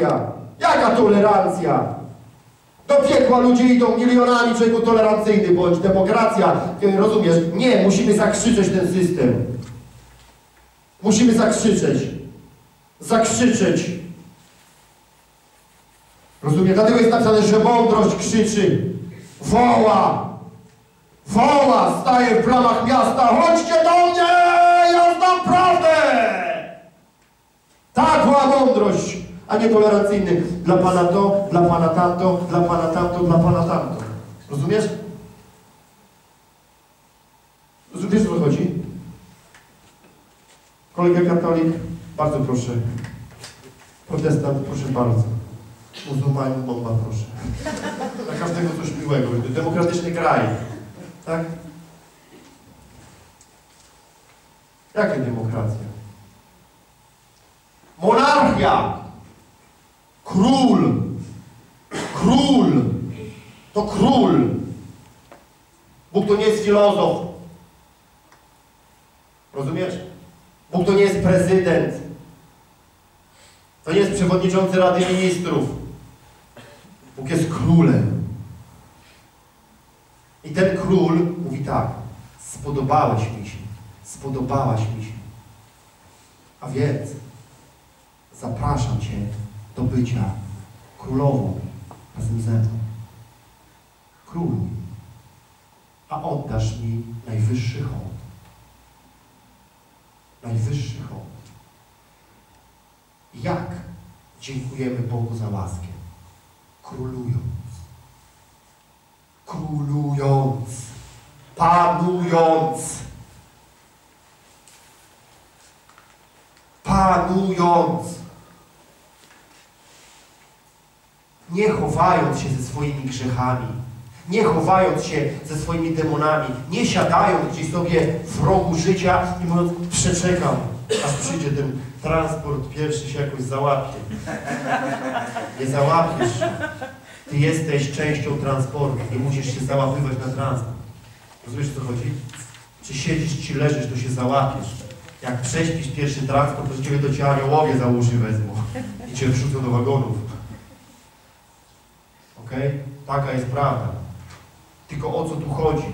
tolerancja? Jaka tolerancja? Do piekła ludzie idą milionami, człowieku tolerancyjny bądź, demokracja, rozumiesz? Nie, musimy zakrzyczeć ten system. Musimy zakrzyczeć. Zakrzyczeć. Rozumiem? Dlatego jest napisane, że mądrość krzyczy, woła, woła, staje w bramach miasta, chodźcie do mnie, ja znam prawdę! Tak była mądrość, a nie tolerancyjny. Dla Pana to, dla Pana tamto, dla Pana tamto, dla Pana tamto. Rozumiesz? Wiesz co chodzi? Kolega katolik, bardzo proszę. Protestant, proszę bardzo. Muzułmanin, bomba, proszę. Dla każdego coś miłego. Demokratyczny kraj. Tak? Jakie demokracja? Monarchia! Król! Król! To król! Bóg to nie jest filozof. Rozumiesz? Bóg to nie jest prezydent. To nie jest przewodniczący Rady Ministrów. Bóg jest królem. I ten król mówi tak. Spodobałeś mi się. Spodobałaś mi się. A więc zapraszam Cię do bycia królową razem ze mną. Król. A oddasz mi najwyższy hołd. Najwyższy hołd. Jak dziękujemy Bogu za łaskę? Królując. Królując. Panując. Panując. Nie chowając się ze swoimi grzechami. Nie chowając się ze swoimi demonami. Nie siadając gdzieś sobie w rogu życia i mówiąc, przeczekam, aż przyjdzie ten transport pierwszy się jakoś załapie. Nie załapiesz. Ty jesteś częścią transportu. Nie musisz się załapywać na transport. Rozumiesz, o co chodzi? Czy siedzisz, czy leżysz, to się załapiesz. Jak prześpisz pierwszy transport, to ciebie do ciebie aniołowie za uszy wezmą i cię wrzucą do wagonów. Okej? Taka jest prawda. Tylko o co tu chodzi?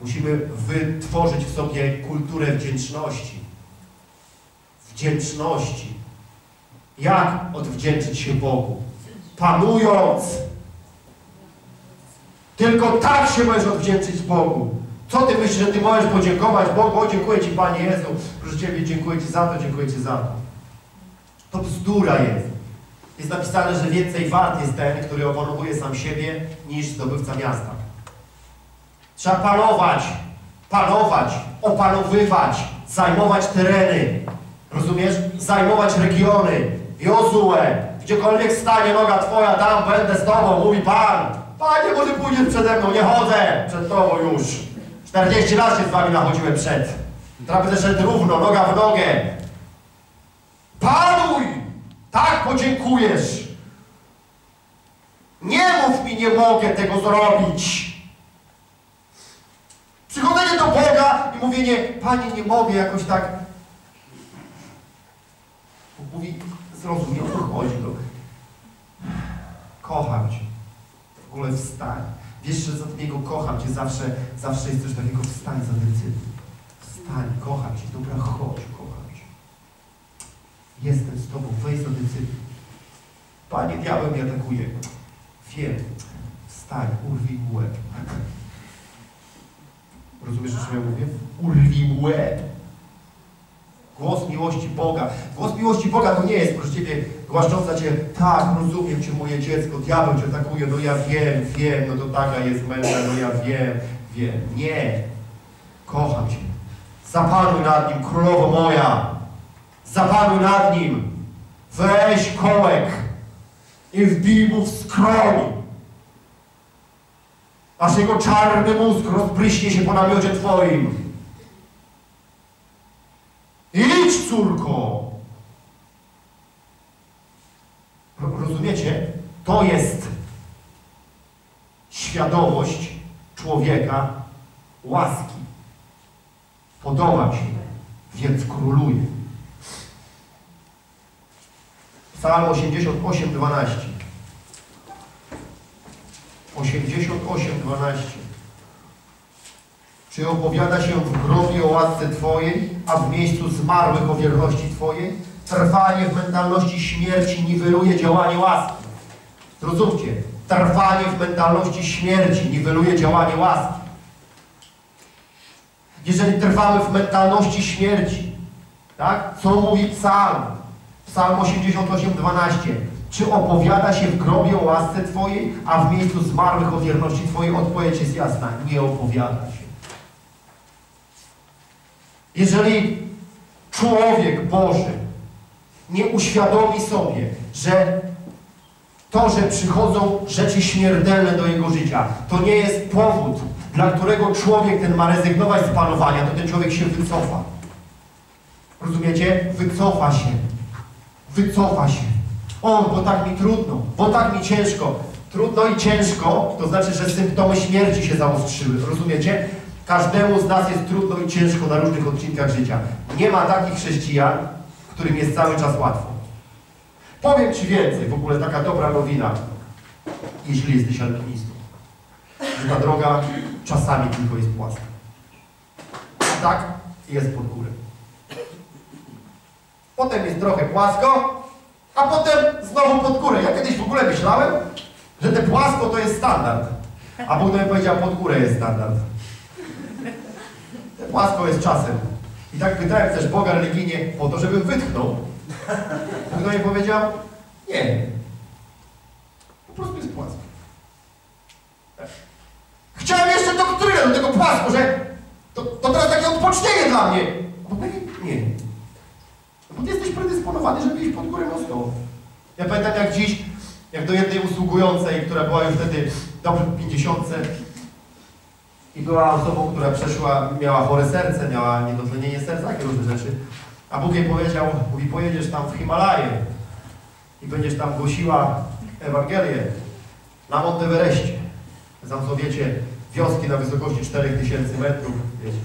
Musimy wytworzyć w sobie kulturę wdzięczności. Wdzięczności. Jak odwdzięczyć się Bogu? Panując. Tylko tak się możesz odwdzięczyć Bogu. Co ty myślisz, że ty możesz podziękować Bogu? O, dziękuję Ci Panie Jezu. Proszę Ciebie, dziękuję Ci za to, dziękuję Ci za to. To bzdura jest. Jest napisane, że więcej wart jest ten, który opanowuje sam siebie, niż zdobywca miasta. Trzeba panować, panować, opanowywać, zajmować tereny. Rozumiesz? Zajmować regiony. Jozue, gdziekolwiek stanie noga Twoja, tam będę z Tobą, mówi Pan. Panie, może pójdziesz przede mną, nie chodzę przed Tobą już. 40 lat się z Wami nachodziłem przed. Teraz będę szedł równo, noga w nogę. Panuj! Tak podziękujesz. Nie mów mi, nie mogę tego zrobić. Przychodzenie do Boga i mówienie, Panie, nie mogę jakoś tak. Mówi, zrozumie, o co chodzi. No. Kocham Cię. W ogóle wstań. Wiesz, że za Jego kocham Cię zawsze, zawsze jest coś takiego, wstań, zadecyduj. Wstań, kocham Cię, dobra, chodź. Jestem z Tobą, weź zadecyduj. Panie, diabeł mnie atakuje. Wiem, wstań, urwij mu łeb. Rozumiesz, o czym ja mówię? Urwij mu łeb. Głos miłości Boga. Głos miłości Boga to nie jest, proszę Ciebie, głaszcząca Cię, tak, rozumiem Cię, moje dziecko, diabeł Cię atakuje, no ja wiem, wiem, no to taka jest męża, no ja wiem, wiem. Nie. Kocham Cię. Zapanuj nad nim, królowo moja. Zapanuj nad nim. Weź kołek i wbij mu w skroń. Aż jego czarny mózg rozbryśnie się po namiocie Twoim. Idź, córko! Ro- Rozumiecie? To jest świadomość człowieka łaski. Podoba mi więc króluję. W Psalm 88, 12. 88, 12. Czy opowiada się w grobie o łasce Twojej, a w miejscu zmarłych o wierności Twojej? Trwanie w mentalności śmierci niweluje działanie łaski. Zrozumcie, trwanie w mentalności śmierci niweluje działanie łaski. Jeżeli trwamy w mentalności śmierci, tak? Co mówi psalm? Psalm 88, 12. Czy opowiada się w grobie o łasce Twojej, a w miejscu zmarłych o wierności Twojej? Odpowiedź jest jasna. Nie opowiada się. Jeżeli człowiek Boży nie uświadomi sobie, że to, że przychodzą rzeczy śmiertelne do jego życia, to nie jest powód, dla którego człowiek ten ma rezygnować z panowania, to ten człowiek się wycofa. Rozumiecie? Wycofa się. Wycofa się. O, bo tak mi trudno, bo tak mi ciężko. Trudno i ciężko, to znaczy, że symptomy śmierci się zaostrzyły. Rozumiecie? Każdemu z nas jest trudno i ciężko na różnych odcinkach życia. Nie ma takich chrześcijan, którym jest cały czas łatwo. Powiem Ci więcej, w ogóle taka dobra nowina, jeśli jesteś alpinistą, że ta droga czasami tylko jest płaska. A tak jest pod górę. Potem jest trochę płasko, a potem znowu pod górę. Ja kiedyś w ogóle myślałem, że te płasko to jest standard. A Bóg mnie powiedział, pod górę jest standard. Te płasko jest czasem. I tak pytałem też Boga religijnie po to, żebym wytchnął. Bóg mnie powiedział, nie. Po prostu jest płasko. Tak. Chciałem jeszcze doktrynę do tego płasko, że to, to teraz takie odpocznienie dla mnie. Predysponowany, żeby iść pod górę mocno. Ja pamiętam jak dziś, jak do jednej usługującej, która była już wtedy dobrze w 50 i była osobą, która przeszła, miała chore serce, miała niedotlenienie serca, takie różne rzeczy. A Bóg jej powiedział, mówi, pojedziesz tam w Himalaje i będziesz tam głosiła Ewangelię na Monteverestie. Tam są, wiecie, wioski na wysokości 4000 metrów, wiecie.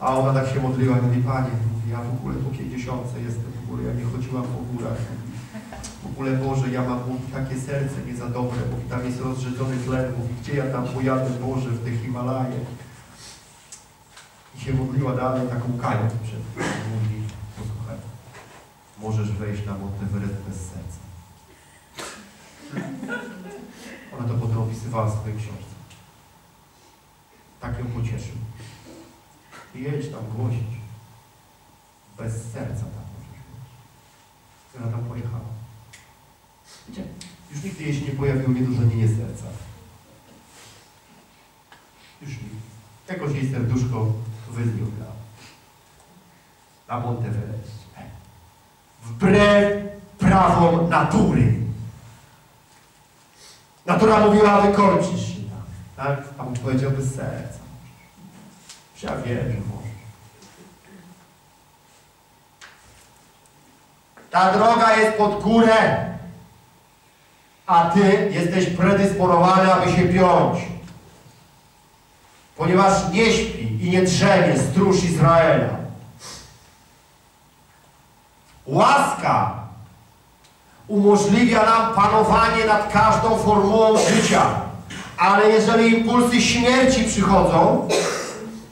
A ona tak się modliła i mówi, Panie, w ogóle po 50 jestem, w ogóle ja nie chodziłam po górach. W ogóle Boże, ja mam takie serce nie za dobre, mówi, tam jest rozrzedzony tlen, mówi, gdzie ja tam pojadę, Boże, w te Himalaje. I się modliła dalej taką kają przed mówi, posłuchaj, możesz wejść na Monteverest bez serca. Ona to potem opisywała w swojej książce. Tak ją pocieszył. Jedź tam głosić. Bez serca tam możesz być. I ona tam pojechała. Wiecie, już nigdy jej się nie pojawiło niedożenienie serca. Już nigdy. Jakoś jej serduszko wyzmiótlało. Na Monteverest. Wbrew prawom natury. Natura mówiła, wykończysz się tam. Tak? A Bóg powiedział, bez serca. Ja wiem, że możesz. Ta droga jest pod górę, a ty jesteś predysponowany, aby się piąć. Ponieważ nie śpi i nie drzemie stróż Izraela. Łaska umożliwia nam panowanie nad każdą formułą życia. Ale jeżeli impulsy śmierci przychodzą,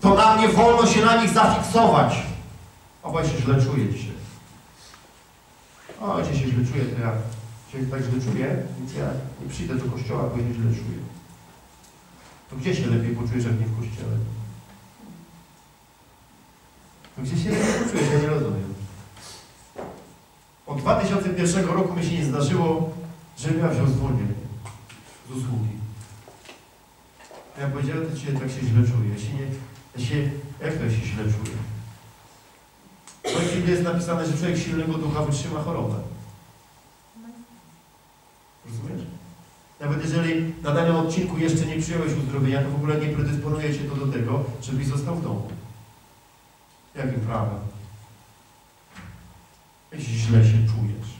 to nam nie wolno się na nich zafiksować. Ja się źle czuję dzisiaj. O, dzisiaj się źle czuję, to ja się tak źle czuję, więc ja nie przyjdę do kościoła, bo się źle czuję. To gdzie się lepiej poczujesz, jak nie w kościele? To gdzie się lepiej poczujesz? Ja nie rozumiem. Od 2001 roku mi się nie zdarzyło, żebym ja wziął zwolnienie z usługi. Ja powiedziałem, dzisiaj tak się źle czuję. Ja się nie, ja się, jak to ja się źle czuję? W Biblii jest napisane, że człowiek silnego ducha wytrzyma chorobę. Rozumiesz? Nawet jeżeli na danym odcinku jeszcze nie przyjąłeś uzdrowienia, to w ogóle nie predysponuje cię to do tego, żebyś został w domu. Jakim prawem? Jeśli źle się czujesz.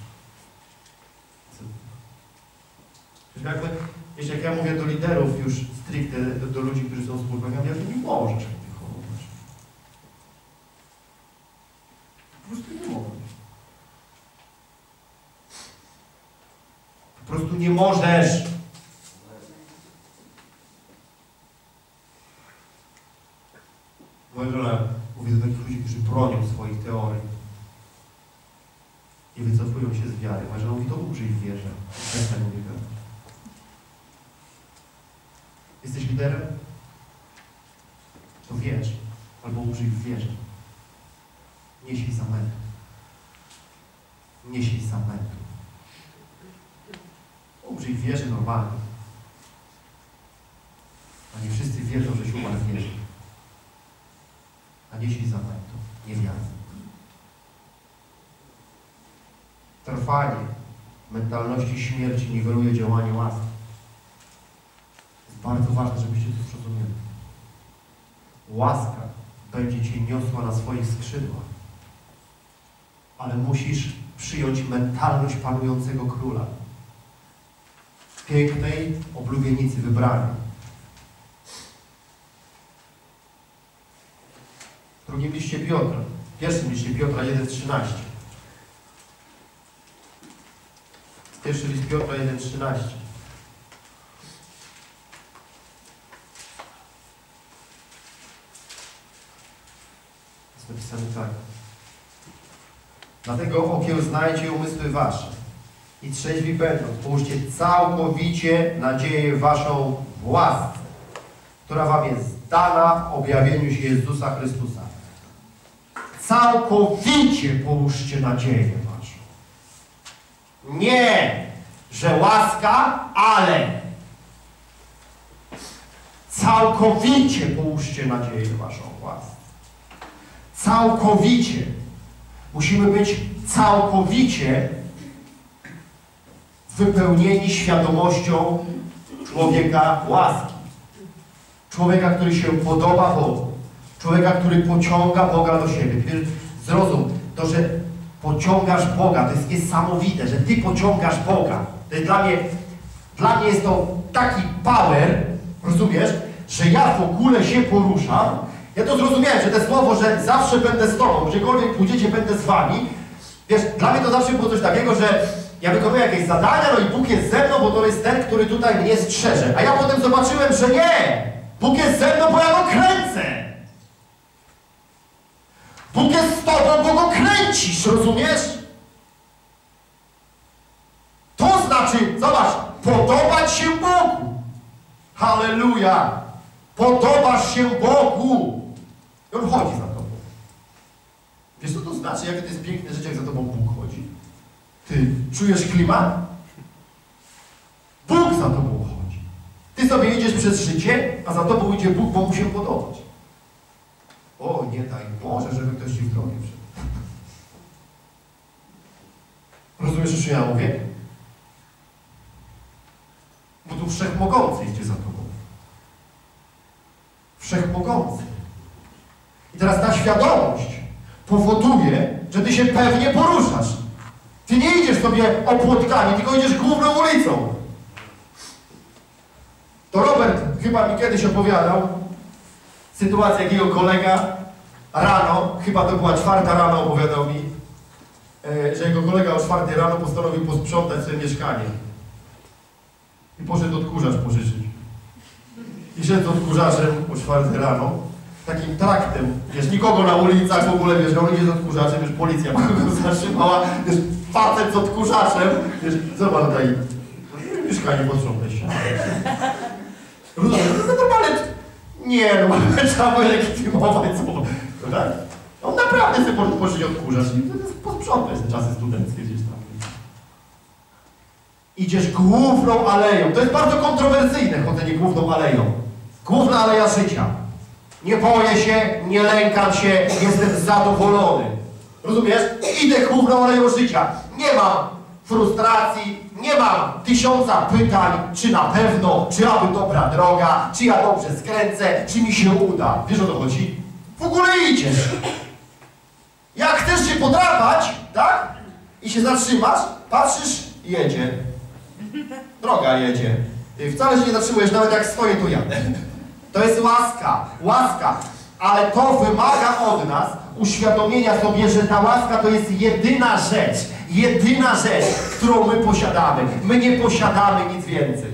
Jakby, jeśli jak ja mówię do liderów już stricte, do, do ludzi, którzy są wspólnikami, ja to nie możesz tych chorować. Po prostu nie możesz. Po prostu nie możesz. Moja żona mówi do takich ludzi, którzy bronią swoich teorii i wycofują się z wiary. Moja żona mówi, to użyj w wierze. Przestań gadać. Jesteś liderem? To wierz. Albo użyj w wierze. Nieś zamętu. Nieś zamętu. Użyj w wierze normalnie. A nie wszyscy wierzą, że się umarł w wierze. A nieś zamętu. Nie wiary. Trwanie mentalności śmierci niweluje działanie łaski. Jest bardzo ważne, żebyście to zrozumieli. Łaska będzie Cię niosła na swoich skrzydłach. Ale musisz przyjąć mentalność panującego króla. Pięknej oblubienicy wybranej. W drugim liście Piotra, w pierwszym liście Piotra 1,13. Pierwszy list Piotra 1,13. Jest napisane tak. Dlatego okiełznajcie umysły wasze i trzeźwi będąc, połóżcie całkowicie nadzieję waszą w łasce, która wam jest dana w objawieniu się Jezusa Chrystusa. Całkowicie połóżcie nadzieję waszą. Nie, że łaska, ale całkowicie połóżcie nadzieję waszą w łasce. Całkowicie. Musimy być całkowicie wypełnieni świadomością człowieka łaski. Człowieka, który się podoba Bogu. Człowieka, który pociąga Boga do siebie. Zrozum, to, że pociągasz Boga, to jest niesamowite, że Ty pociągasz Boga. To jest dla mnie, dla mnie jest to taki power, rozumiesz, że ja w ogóle się poruszam. Ja to zrozumiałem, że to słowo, że zawsze będę z Tobą, gdziekolwiek pójdziecie, będę z Wami. Wiesz, dla mnie to zawsze było coś takiego, że ja wykonuję jakieś zadania, no i Bóg jest ze mną, bo to jest ten, który tutaj mnie strzeże. A ja potem zobaczyłem, że nie! Bóg jest ze mną, bo ja go kręcę! Bóg jest z Tobą, bo go kręcisz, rozumiesz? To znaczy, zobacz, podobać się Bogu. Halleluja! Podobasz się Bogu. I On chodzi za Tobą. Wiesz, co to znaczy, jakie to jest piękne życie, jak za Tobą Bóg chodzi? Ty czujesz klimat? Bóg za Tobą chodzi. Ty sobie idziesz przez życie, a za Tobą idzie Bóg, bo mu się podobać. O, nie daj Boże, żeby ktoś Ci w drogę wszedł. Rozumiesz, o czym ja mówię? Bo tu Wszechmogący idzie za Tobą. Wszechmogący. I teraz ta świadomość powoduje, że Ty się pewnie poruszasz. Ty nie idziesz sobie opłotkami, tylko idziesz główną ulicą. To Robert chyba mi kiedyś opowiadał sytuację, jakiego kolega rano, chyba to była czwarta rano, opowiadał mi, e, że jego kolega o czwartej rano postanowił posprzątać sobie mieszkanie. I poszedł odkurzacz pożyczyć. I szedł odkurzaczem o czwartej rano, takim traktem, wiesz, nikogo na ulicach w ogóle, wiesz, on idzie z odkurzaczem, wiesz, policja go zatrzymała, wiesz, facet z odkurzaczem, wiesz, zobacz tutaj, mieszkanie posprzątaj się. Rozumiesz, to jest normalne, nie no, trzeba by legitymować słowo, no tak? On naprawdę sobie może pożyć odkurzacz i to jest posprzątać te czasy studenckie gdzieś tam. Idziesz główną aleją, to jest bardzo kontrowersyjne chodzenie główną aleją. Główna aleja życia. Nie boję się, nie lękam się, jestem zadowolony. Rozumiesz? Idę główną aleją życia. Nie mam frustracji, nie mam tysiąca pytań, czy na pewno, czy aby dobra droga, czy ja dobrze skręcę, czy mi się uda. Wiesz o co chodzi? W ogóle idziesz. Jak chcesz się podrapać, tak? I się zatrzymasz, patrzysz, jedzie. Droga jedzie. Wcale się nie zatrzymujesz, nawet jak stoję, to jadę. To jest łaska, łaska. Ale to wymaga od nas uświadomienia sobie, że ta łaska to jest jedyna rzecz, jedyna rzecz, którą my posiadamy. My nie posiadamy nic więcej.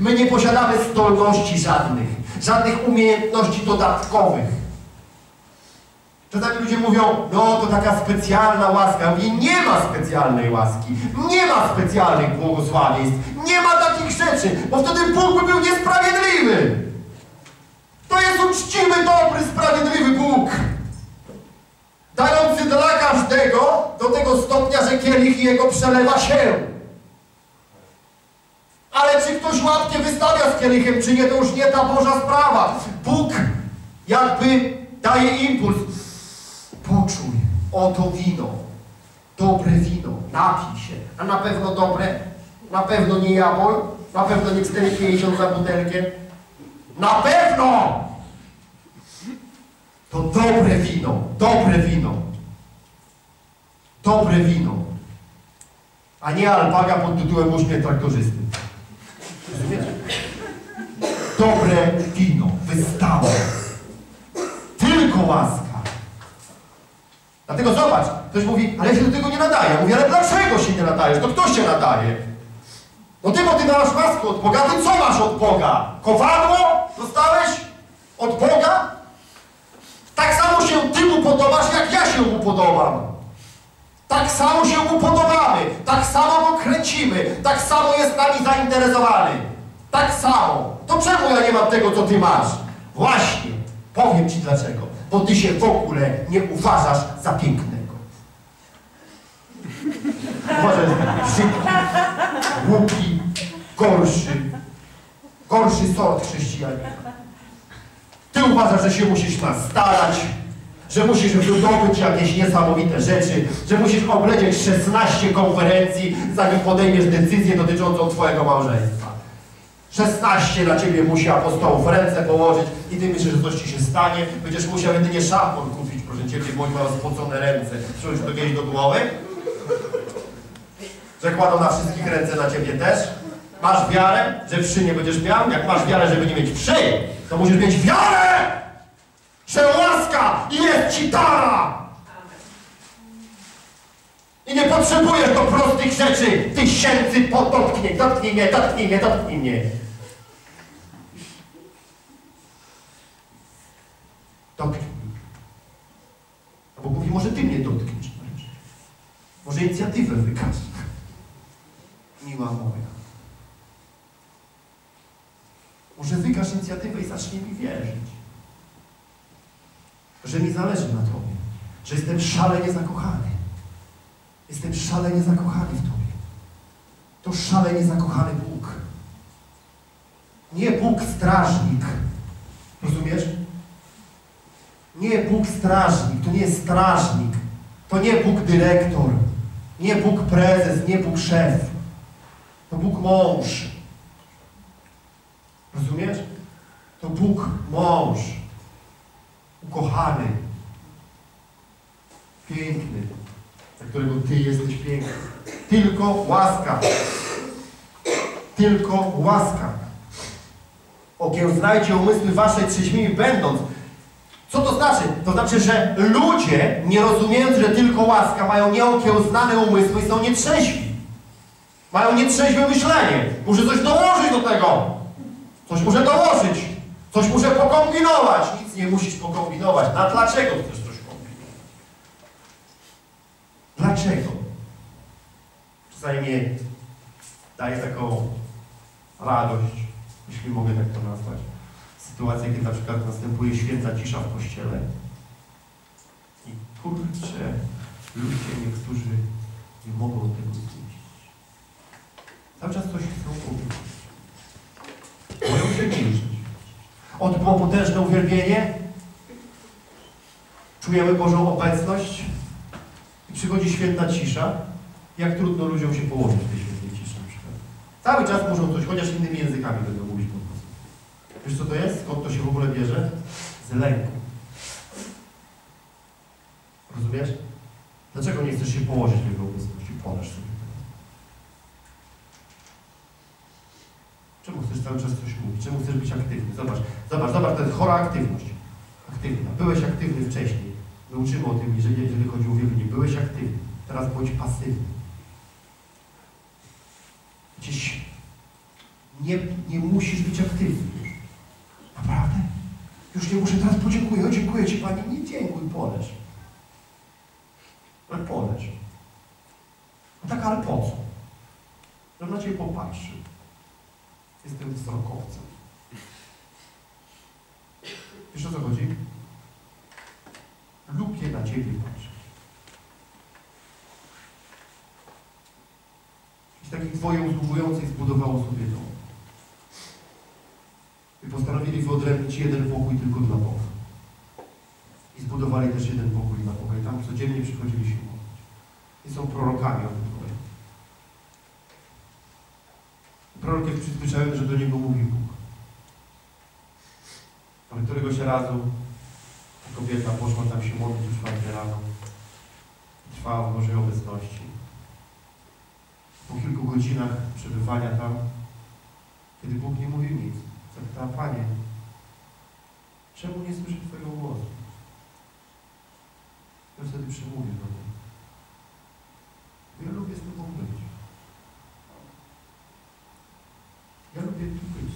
My nie posiadamy zdolności żadnych, żadnych umiejętności dodatkowych. Czasami ludzie mówią, no to taka specjalna łaska. Mówię, nie ma specjalnej łaski, nie ma specjalnych błogosławieństw, nie ma takich rzeczy, bo wtedy Bóg by był niesprawiedliwy. To jest uczciwy, dobry, sprawiedliwy Bóg. Dający dla każdego do tego stopnia, że kielich jego przelewa się. Ale czy ktoś łapkę wystawia z kielichem, czy nie, to już nie ta Boża sprawa. Bóg jakby daje impuls. Poczuj, oto wino. Dobre wino. Napij się. A na pewno dobre? Na pewno nie jabol? Na pewno nie 4,50 za butelkę? Na pewno! To dobre wino. Dobre wino. Dobre wino. A nie alpaga pod tytułem uśmiech traktorzysty. Dobre wino. Wystawa. Tylko łaska. Dlatego zobacz, ktoś mówi, ale ja się do tego nie nadaję. Ja mówię, ale dlaczego się nie nadajesz? To kto się nadaje? No ty, bo ty masz łaskę od Boga, ty co masz od Boga? Kowadło dostałeś od Boga? Tak samo się ty mu podobasz, jak ja się mu podobam. Tak samo się mu podobamy, tak samo go kręcimy, tak samo jest nami zainteresowany. Tak samo. To czemu ja nie mam tego, co ty masz? Właśnie, powiem ci dlaczego. Bo ty się w ogóle nie uważasz za pięknego. Uważasz za brzydki, głupi, gorszy, gorszy sort chrześcijanina. Ty uważasz, że się musisz nas starać, że musisz wydobyć jakieś niesamowite rzeczy, że musisz oblecieć 16 konferencji, zanim podejmiesz decyzję dotyczącą Twojego małżeństwa. 16 dla Ciebie musi apostołów ręce położyć i Ty myślisz, że coś Ci się stanie. Będziesz musiał jedynie szampon kupić, proszę Ciebie, bo oni mają spocone ręce. Przyjąć to kiedyś do głowy? Że kładą na wszystkich ręce na Ciebie też? Masz wiarę, że wszy nie będziesz miał? Jak masz wiarę, żeby nie mieć wszy, to musisz mieć wiarę, że łaska jest Ci dana. I nie potrzebujesz do prostych rzeczy tysięcy po dotknij, mnie, dotknij mnie, dotknij mnie. Dotknij. A Bóg mówi, może Ty mnie dotkniesz. Może inicjatywę wykaż. Miła moja. Może wykaż inicjatywę i zacznij mi wierzyć. Że mi zależy na Tobie. Że jestem szalenie zakochany. Jestem szalenie zakochany w Tobie. To szalenie zakochany Bóg. Nie Bóg strażnik. Rozumiesz? Nie Bóg strażnik. To nie jest strażnik. To nie Bóg dyrektor. Nie Bóg prezes. Nie Bóg szef. To Bóg mąż. Rozumiesz? To Bóg mąż. Ukochany. Piękny dla którego Ty jesteś piękny. Tylko łaska. Tylko łaska. Okiełznajcie umysły wasze trzeźwimi będąc. Co to znaczy? To znaczy, że ludzie, nie rozumiejąc, że tylko łaska, mają nieokiełznane umysły i są nietrzeźwi. Mają nietrzeźwe myślenie. Muszę coś dołożyć do tego. Coś muszę dołożyć. Coś muszę pokombinować. Nic nie musisz pokombinować. Na dlaczego chcesz coś kombinować? Dlaczego? Mnie daje taką radość, jeśli mogę tak to nazwać. Sytuacja, kiedy na przykład następuje święta cisza w kościele i kurczę, ludzie niektórzy nie mogą tego znieść. Cały czas coś chcą powiedzieć. Boją się milczeć. Odbyło potężne uwielbienie. Czujemy Bożą obecność. I przychodzi święta cisza. Jak trudno ludziom się położyć w tej świętej ciszy na przykład. Cały czas muszą coś, chociaż innymi językami będą mówić po prostu. Wiesz co to jest? Skąd to się w ogóle bierze? Z lęku. Rozumiesz? Dlaczego nie chcesz się położyć w Jego obecności? Poleż sobie teraz. Czemu chcesz cały czas coś mówić? Czemu chcesz być aktywny? Zobacz, zobacz, zobacz, to jest chora aktywność. Aktywna. Byłeś aktywny wcześniej. My uczymy o tym, jeżeli, jeżeli chodzi o uwielbienie. Byłeś aktywny, teraz bądź pasywny. Gdzieś nie, nie musisz być aktywny. Naprawdę? Już nie muszę teraz podziękuję. O, dziękuję Ci Pani. Nie dziękuj, poleż. Ale poleż. No tak, ale po co? Żebym na Ciebie popatrzył. Jestem wzrokowcem. Wiesz o co chodzi? Lubię na Ciebie patrzeć. I takich dwoje usługujących zbudowało sobie dom. I postanowili wyodrębnić jeden pokój tylko dla Boga. I zbudowali też jeden pokój dla Boga. I tam codziennie przychodzili się modlić. I są prorokami o tym powiem. Prorok jest przyzwyczajony, że do niego mówi Bóg. Ale któregoś razu ta kobieta poszła tam się modlić o czwartej rano. Trwała w Bożej obecności. Po kilku godzinach przebywania tam, kiedy Bóg nie mówił nic, zapytała, Panie, czemu nie słyszę Twojego głosu? Ja wtedy przemówił do mnie. Ja lubię z Tobą być. Ja lubię tu być.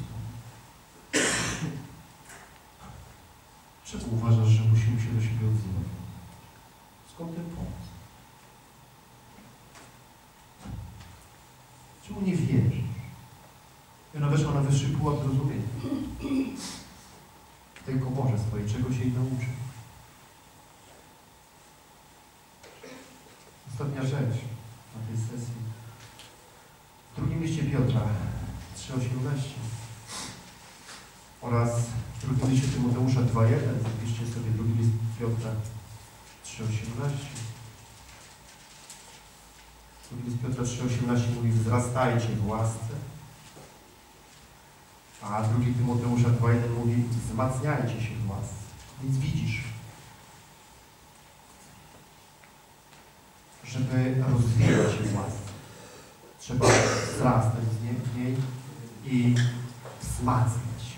Czemu uważasz, że musimy się do siebie odzywać? Skąd ten pomysł? Czemu nie wierzysz? I ona weszła na wyższy pułap zrozumienia. W tej komorze swojej, czego się jej nauczy. Ostatnia rzecz na tej sesji. W drugim liście Piotra 3,18 oraz w drugim liście Tymoteusza 2,1 zapiszcie sobie drugi list Piotra 3,18 Drugi list Piotra 3,18 mówi wzrastajcie w łasce. A drugi Tymoteusza 2,1 mówi wzmacniajcie się w łasce. Więc widzisz? Żeby rozwijać się w łasce. Trzeba wzrastać w niej i wzmacniać.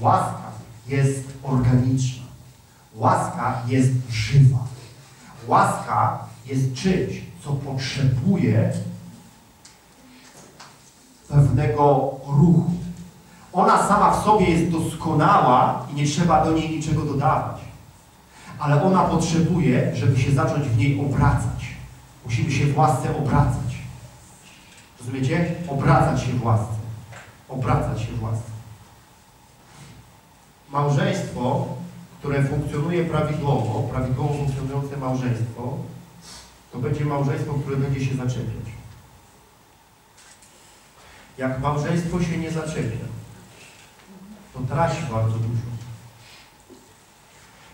Łaska jest organiczna. Łaska jest żywa. Łaska jest czymś, co potrzebuje pewnego ruchu. Ona sama w sobie jest doskonała i nie trzeba do niej niczego dodawać. Ale ona potrzebuje, żeby się zacząć w niej obracać. Musimy się w łasce obracać. Rozumiecie? Obracać się w łasce. Obracać się w łasce. Małżeństwo, które funkcjonuje prawidłowo, prawidłowo funkcjonujące małżeństwo, to będzie małżeństwo, które będzie się zaczepiać. Jak małżeństwo się nie zaczepia, to traci bardzo dużo.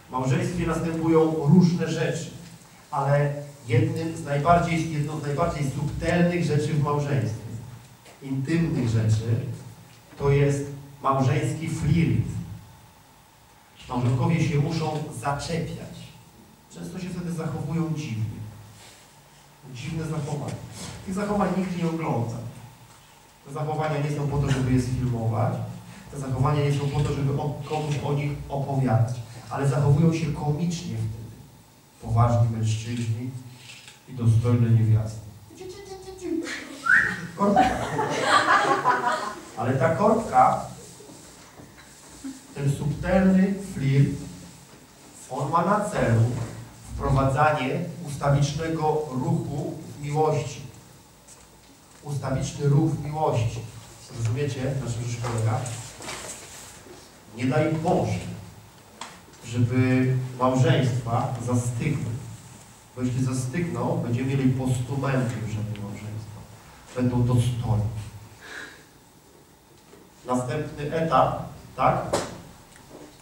W małżeństwie następują różne rzeczy, ale jednym z najbardziej, jedną z najbardziej subtelnych rzeczy w małżeństwie, intymnych rzeczy, to jest małżeński flirt. Małżonkowie się muszą zaczepiać. Często się wtedy zachowują dziwnie. Dziwne zachowania. Tych zachowań nikt nie ogląda. Te zachowania nie są po to, żeby je sfilmować. Te zachowania nie są po to, żeby komuś o nich opowiadać. Ale zachowują się komicznie wtedy. Poważni mężczyźni i dostojne niewiasty. Korbka. Ale ta korbka, ten subtelny flirt, on ma na celu wprowadzanie ustawicznego ruchu w miłości. Ustawiczny ruch w miłości. Rozumiecie, na czym rzecz polega? Nie daj Boże, żeby małżeństwa zastygły. Bo jeśli zastygną, będziemy mieli postumenty już małżeństwa. Będą dostojni. Następny etap, tak?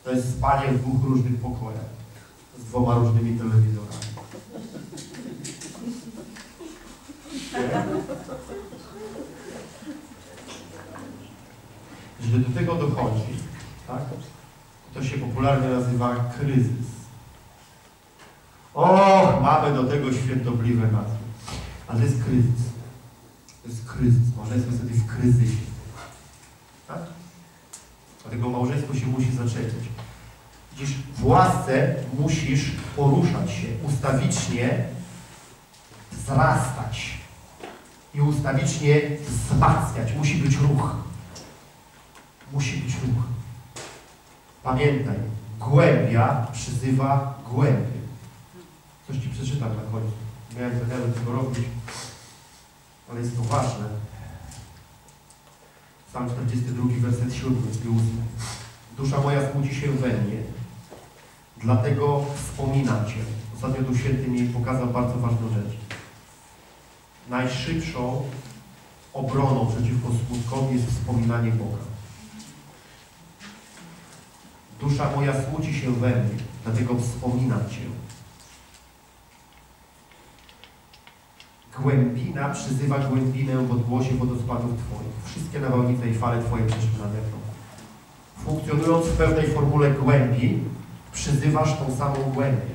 To jest spanie w dwóch różnych pokojach. Z dwoma różnymi telewizorami. Jeżeli do tego dochodzi, tak? To się popularnie nazywa kryzys. O, mamy do tego świętobliwe nazwy. Ale to jest kryzys. To jest kryzys. Małżeństwo jest wtedy w kryzysie. Dlatego małżeństwo się musi zaczepiać. Widzisz, w łasce musisz poruszać się ustawicznie, wzrastać i ustawicznie wzmacniać. Musi być ruch. Musi być ruch. Pamiętaj, głębia przyzywa głębię. Coś Ci przeczytam na końcu. Miałem zamiar tego robić, ale jest to ważne. Psalm 42, werset 7 i 8. Dusza moja smuci się we mnie, dlatego wspominam Cię. Ostatnio Duch Święty mi pokazał bardzo ważną rzecz. Najszybszą obroną przeciwko smutkowi jest wspominanie Boga. Dusza moja smuci się we mnie, dlatego wspominam Cię. Głębina przyzywa głębinę w odgłosie wodospadów Twoich. Wszystkie nawałnice i fale Twoje przeszły nade mną. Funkcjonując w pewnej formule głębi, przyzywasz tą samą głębię.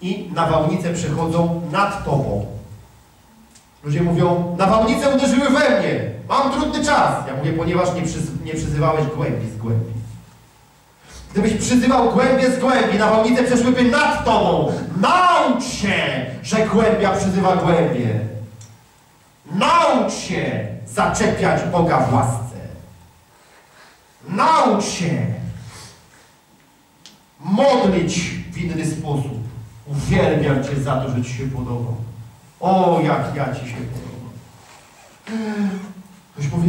I nawałnice przechodzą nad Tobą. Ludzie mówią, nawałnice uderzyły we mnie, mam trudny czas. Ja mówię, ponieważ nie, przyz nie przyzywałeś głębi z głębi. Gdybyś przyzywał głębie z głębi, nawałnice przeszłyby nad tobą. Naucz się, że głębia przyzywa głębie. Naucz się zaczepiać Boga w łasce. Naucz się modlić w inny sposób. Uwielbiam Cię za to, że Ci się podoba. O, jak ja Ci się podoba. Ktoś powie,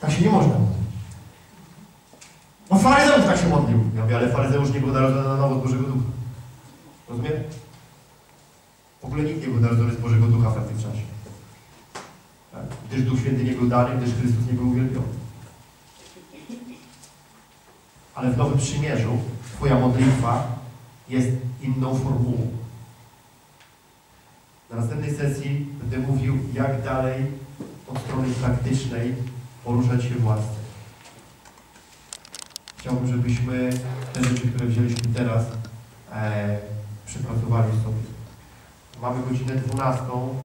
tak się nie można No faryzeusz tak się modlił. Ja mówię, ale faryzeusz nie był narodzony na nowo z Bożego Ducha. Rozumie? W ogóle nikt nie był narodzony z Bożego Ducha w tamtym czasie. Tak? Gdyż Duch Święty nie był dany, gdyż Chrystus nie był uwielbiony. Ale w Nowym Przymierzu Twoja modlitwa jest inną formułą. Na następnej sesji będę mówił, jak dalej od strony praktycznej poruszać się w łasce. Chciałbym, żebyśmy te rzeczy, które wzięliśmy teraz, e, przepracowali sobie. Mamy godzinę 12.